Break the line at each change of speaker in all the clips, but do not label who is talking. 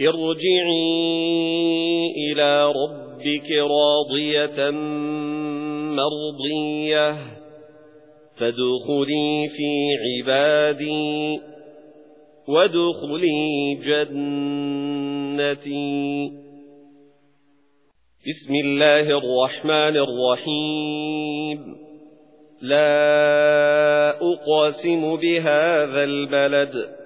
ارجعي إلى ربك راضية مرضية فادخلي في عبادي وادخلي جنتي. بسم الله الرحمن الرحيم. لا أقاسم بهذا البلد.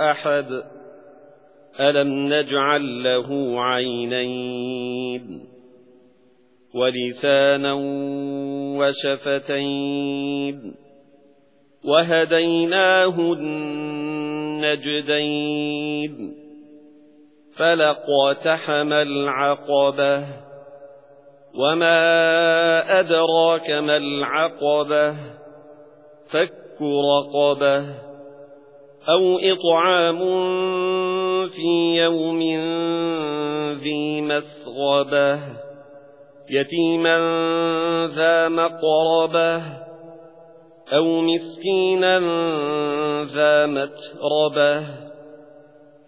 أحد ألم نجعل له عينين؟ ولسانا وشفتين؟ وهديناه النجدين؟ فلقتحم العقبة. وما أدراك ما العقبة؟ فك رقبة. أو إطعام في يوم ذي مسغبة يتيما ذا مقربة أو مسكينا ذا متربة.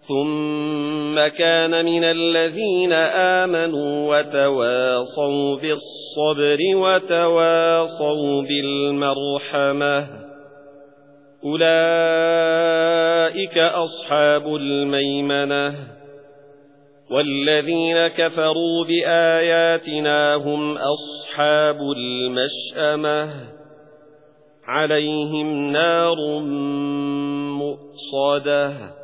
ثم كان من الذين آمنوا وتواصوا بالصبر وتواصوا بالمرحمة. أولئك أصحاب الميمنة والذين كفروا بآياتنا هم أصحاب المشأمة عليهم نار مؤصدة